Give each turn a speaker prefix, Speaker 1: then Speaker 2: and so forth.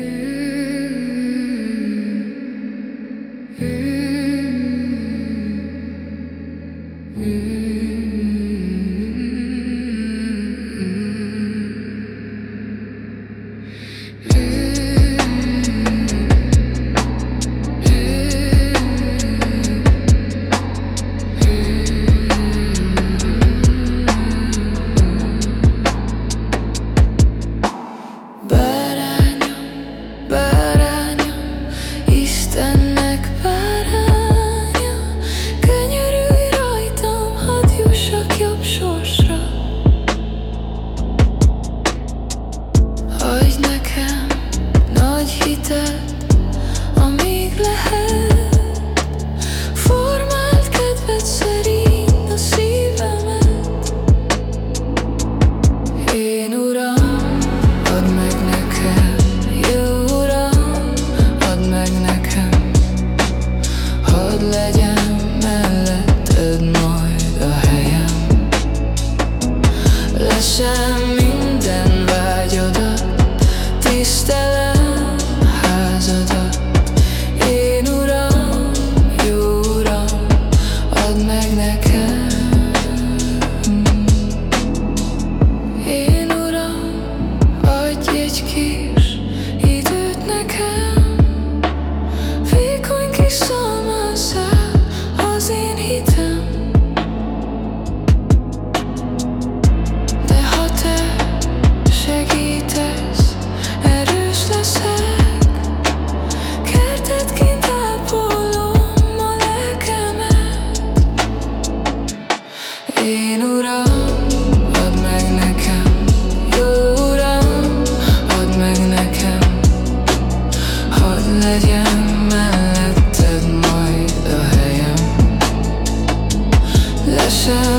Speaker 1: Mm-hmm. Adj nekem nagy hitet, amíg lehet. Formáld kedved szerint a szívemet. Én Uram, add meg nekem, jó Uram, add meg nekem. Hadd legyen melletted majd a helyem. Lesem minden step Én uram, add meg nekem. Jó uram, add meg nekem. Hadd legyen melletted majd a helyem. Lesel